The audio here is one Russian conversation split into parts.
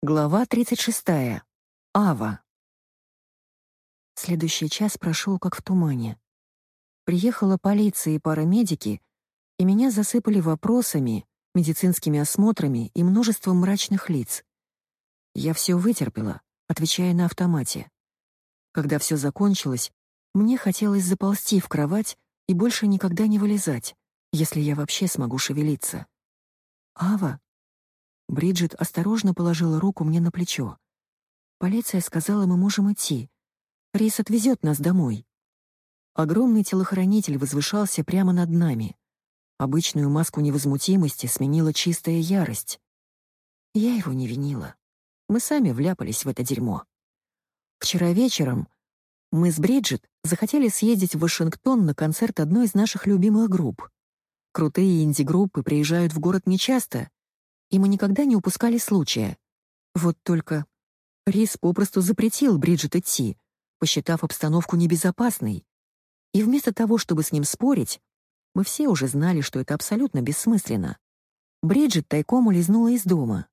Глава 36. Ава. Следующий час прошел как в тумане. Приехала полиция и парамедики, и меня засыпали вопросами, медицинскими осмотрами и множеством мрачных лиц. Я все вытерпела, отвечая на автомате. Когда все закончилось, мне хотелось заползти в кровать и больше никогда не вылезать, если я вообще смогу шевелиться. «Ава?» Бриджит осторожно положила руку мне на плечо. Полиция сказала, мы можем идти. Рис отвезет нас домой. Огромный телохранитель возвышался прямо над нами. Обычную маску невозмутимости сменила чистая ярость. Я его не винила. Мы сами вляпались в это дерьмо. Вчера вечером мы с Бриджит захотели съездить в Вашингтон на концерт одной из наших любимых групп. Крутые инди-группы приезжают в город нечасто, и мы никогда не упускали случая. Вот только Рис попросту запретил Бриджит идти, посчитав обстановку небезопасной. И вместо того, чтобы с ним спорить, мы все уже знали, что это абсолютно бессмысленно. Бриджит тайком улизнула из дома.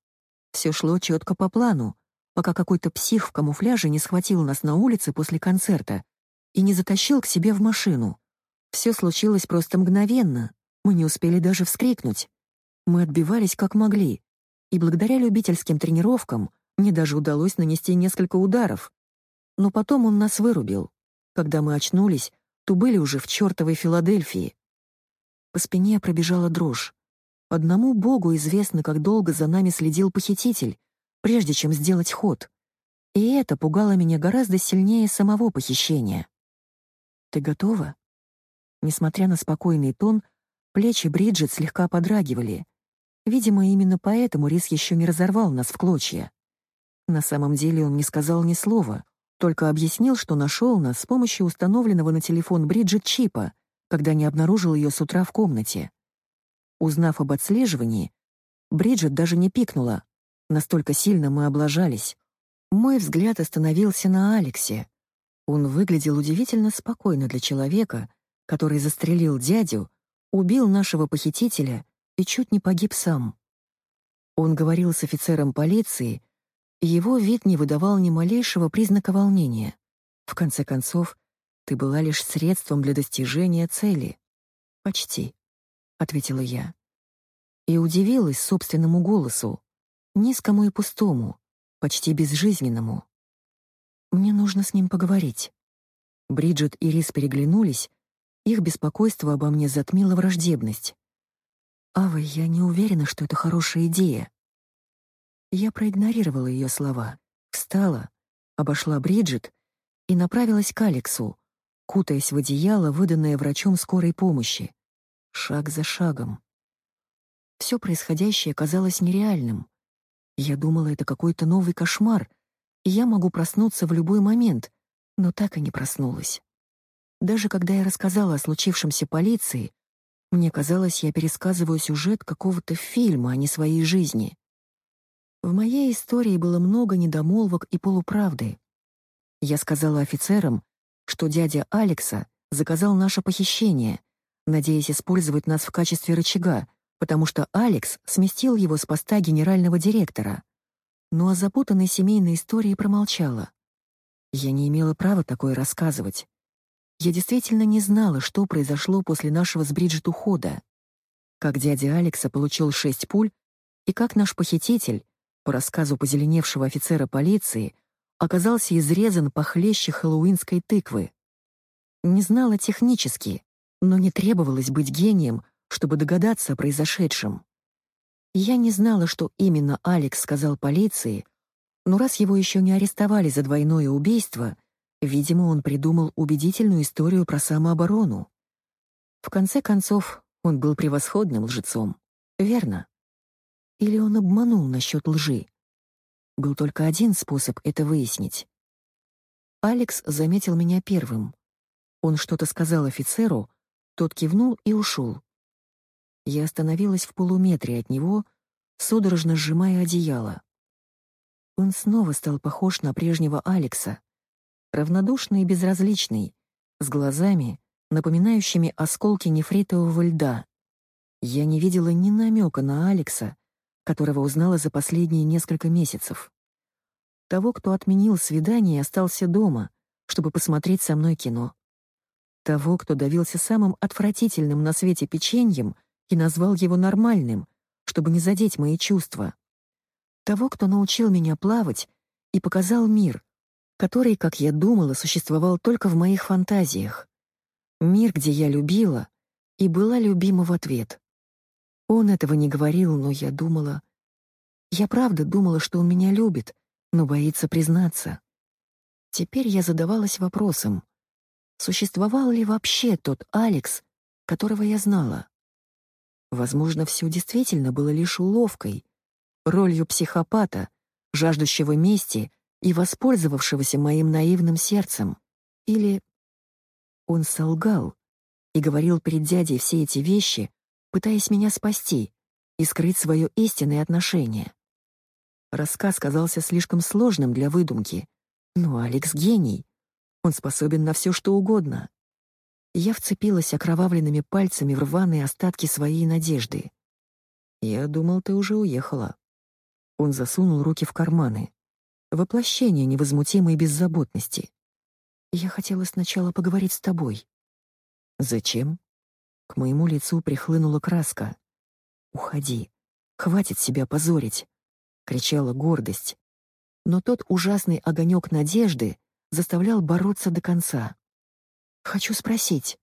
Все шло четко по плану, пока какой-то псих в камуфляже не схватил нас на улице после концерта и не затащил к себе в машину. Все случилось просто мгновенно, мы не успели даже вскрикнуть. Мы отбивались как могли, и благодаря любительским тренировкам мне даже удалось нанести несколько ударов. Но потом он нас вырубил. Когда мы очнулись, то были уже в чертовой Филадельфии. По спине пробежала дрожь. Одному Богу известно, как долго за нами следил похититель, прежде чем сделать ход. И это пугало меня гораздо сильнее самого похищения. «Ты готова?» Несмотря на спокойный тон, плечи Бриджит слегка подрагивали, Видимо, именно поэтому Рис еще не разорвал нас в клочья. На самом деле он не сказал ни слова, только объяснил, что нашел нас с помощью установленного на телефон Бриджит чипа, когда не обнаружил ее с утра в комнате. Узнав об отслеживании, Бриджит даже не пикнула. Настолько сильно мы облажались. Мой взгляд остановился на Алексе. Он выглядел удивительно спокойно для человека, который застрелил дядю, убил нашего похитителя и чуть не погиб сам. Он говорил с офицером полиции, и его вид не выдавал ни малейшего признака волнения. В конце концов, ты была лишь средством для достижения цели. «Почти», — ответила я. И удивилась собственному голосу, низкому и пустому, почти безжизненному. Мне нужно с ним поговорить. Бриджит и Рис переглянулись, их беспокойство обо мне затмило враждебность. «Ава, я не уверена, что это хорошая идея». Я проигнорировала ее слова, встала, обошла Бриджит и направилась к Алексу, кутаясь в одеяло, выданное врачом скорой помощи. Шаг за шагом. Все происходящее казалось нереальным. Я думала, это какой-то новый кошмар, и я могу проснуться в любой момент, но так и не проснулась. Даже когда я рассказала о случившемся полиции, мне казалось, я пересказываю сюжет какого-то фильма, а не своей жизни. В моей истории было много недомолвок и полуправды. Я сказала офицерам, что дядя Алекса заказал наше похищение, надеясь использовать нас в качестве рычага, потому что Алекс сместил его с поста генерального директора. Но о запутанной семейной истории промолчала. Я не имела права такое рассказывать. Я действительно не знала, что произошло после нашего с Бриджит ухода. Как дядя Алекса получил шесть пуль, и как наш похититель, по рассказу позеленевшего офицера полиции, оказался изрезан похлеще хэллоуинской тыквы. Не знала технически, но не требовалось быть гением, чтобы догадаться о произошедшем. Я не знала, что именно Алекс сказал полиции, но раз его еще не арестовали за двойное убийство — Видимо, он придумал убедительную историю про самооборону. В конце концов, он был превосходным лжецом. Верно? Или он обманул насчет лжи? Был только один способ это выяснить. Алекс заметил меня первым. Он что-то сказал офицеру, тот кивнул и ушел. Я остановилась в полуметре от него, судорожно сжимая одеяло. Он снова стал похож на прежнего Алекса, равнодушный и безразличный, с глазами, напоминающими осколки нефритового льда. Я не видела ни намека на Алекса, которого узнала за последние несколько месяцев. Того, кто отменил свидание и остался дома, чтобы посмотреть со мной кино. Того, кто давился самым отвратительным на свете печеньем и назвал его нормальным, чтобы не задеть мои чувства. Того, кто научил меня плавать и показал мир, который, как я думала, существовал только в моих фантазиях. Мир, где я любила и была любима в ответ. Он этого не говорил, но я думала... Я правда думала, что он меня любит, но боится признаться. Теперь я задавалась вопросом, существовал ли вообще тот Алекс, которого я знала? Возможно, все действительно было лишь уловкой, ролью психопата, жаждущего мести и воспользовавшегося моим наивным сердцем. Или он солгал и говорил перед дядей все эти вещи, пытаясь меня спасти и скрыть свое истинное отношение. Рассказ казался слишком сложным для выдумки, но Алекс гений. Он способен на все, что угодно. Я вцепилась окровавленными пальцами в рваные остатки своей надежды. «Я думал, ты уже уехала». Он засунул руки в карманы. Воплощение невозмутимой беззаботности. «Я хотела сначала поговорить с тобой». «Зачем?» К моему лицу прихлынула краска. «Уходи. Хватит себя позорить», — кричала гордость. Но тот ужасный огонек надежды заставлял бороться до конца. Хочу спросить».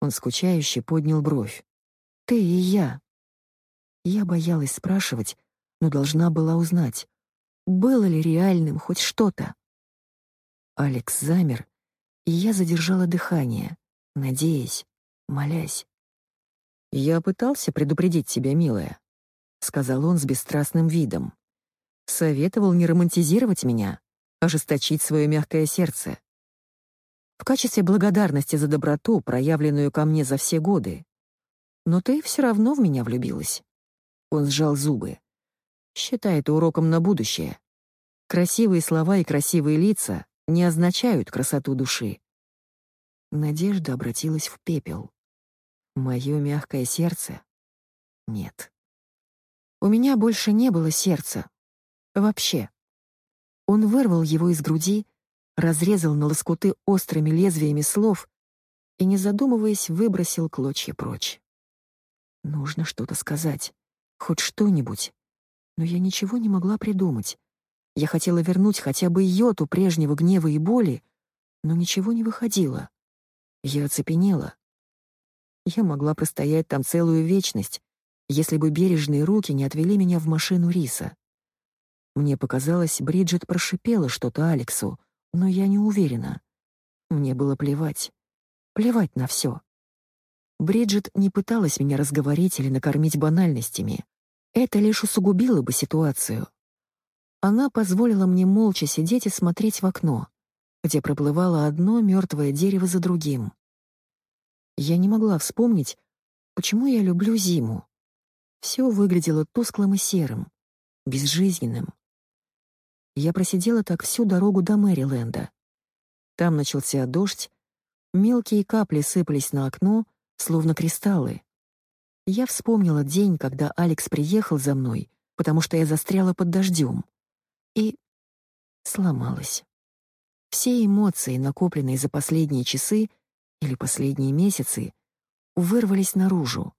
Он скучающе поднял бровь. «Ты и я». Я боялась спрашивать, но должна была узнать, было ли реальным хоть что-то. Алекс замер, и я задержала дыхание, надеясь, молясь. «Я пытался предупредить тебя, милая», — сказал он с бесстрастным видом. «Советовал не романтизировать меня, ожесточить свое мягкое сердце в качестве благодарности за доброту, проявленную ко мне за все годы. Но ты все равно в меня влюбилась. Он сжал зубы. Считай это уроком на будущее. Красивые слова и красивые лица не означают красоту души. Надежда обратилась в пепел. Мое мягкое сердце? Нет. У меня больше не было сердца. Вообще. Он вырвал его из груди разрезал на лоскуты острыми лезвиями слов и, не задумываясь, выбросил клочья прочь. Нужно что-то сказать, хоть что-нибудь. Но я ничего не могла придумать. Я хотела вернуть хотя бы йоту прежнего гнева и боли, но ничего не выходило. Я оцепенела. Я могла простоять там целую вечность, если бы бережные руки не отвели меня в машину риса. Мне показалось, Бриджит прошипела что-то Алексу, но я не уверена. Мне было плевать. Плевать на все. Бриджит не пыталась меня разговорить или накормить банальностями. Это лишь усугубило бы ситуацию. Она позволила мне молча сидеть и смотреть в окно, где проплывало одно мертвое дерево за другим. Я не могла вспомнить, почему я люблю зиму. Все выглядело тусклым и серым, безжизненным. Я просидела так всю дорогу до Мэриленда. Там начался дождь, мелкие капли сыпались на окно, словно кристаллы. Я вспомнила день, когда Алекс приехал за мной, потому что я застряла под дождем. И сломалась. Все эмоции, накопленные за последние часы или последние месяцы, вырвались наружу.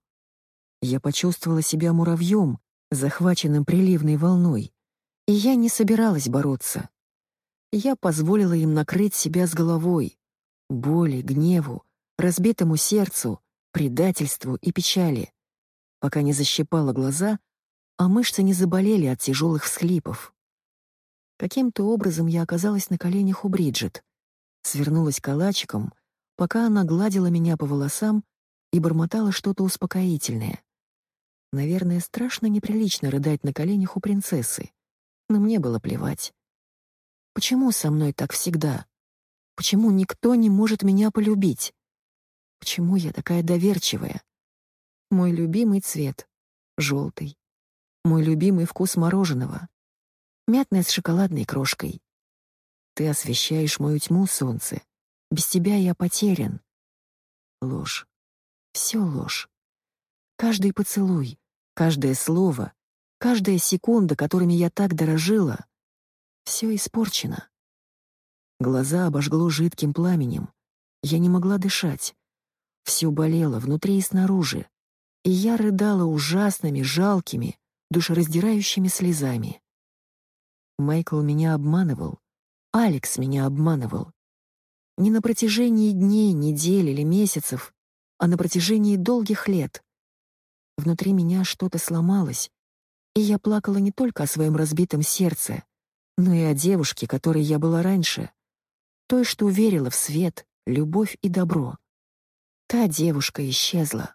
Я почувствовала себя муравьем, захваченным приливной волной. И я не собиралась бороться. Я позволила им накрыть себя с головой, боли, гневу, разбитому сердцу, предательству и печали, пока не защипала глаза, а мышцы не заболели от тяжелых всхлипов. Каким-то образом я оказалась на коленях у Бриджит, свернулась калачиком, пока она гладила меня по волосам и бормотала что-то успокоительное. Наверное, страшно неприлично рыдать на коленях у принцессы но мне было плевать. Почему со мной так всегда? Почему никто не может меня полюбить? Почему я такая доверчивая? Мой любимый цвет — желтый. Мой любимый вкус мороженого — мятное с шоколадной крошкой. Ты освещаешь мою тьму, солнце. Без тебя я потерян. Ложь. Все ложь. Каждый поцелуй, каждое слово, Каждая секунда, которыми я так дорожила, Все испорчено. Глаза обожгло жидким пламенем. Я не могла дышать. Все болело внутри и снаружи. И я рыдала ужасными, жалкими, душераздирающими слезами. Майкл меня обманывал. Алекс меня обманывал. Не на протяжении дней, недель или месяцев, а на протяжении долгих лет. Внутри меня что-то сломалось, и я плакала не только о своем разбитом сердце, но и о девушке, которой я была раньше, той, что верила в свет, любовь и добро. Та девушка исчезла.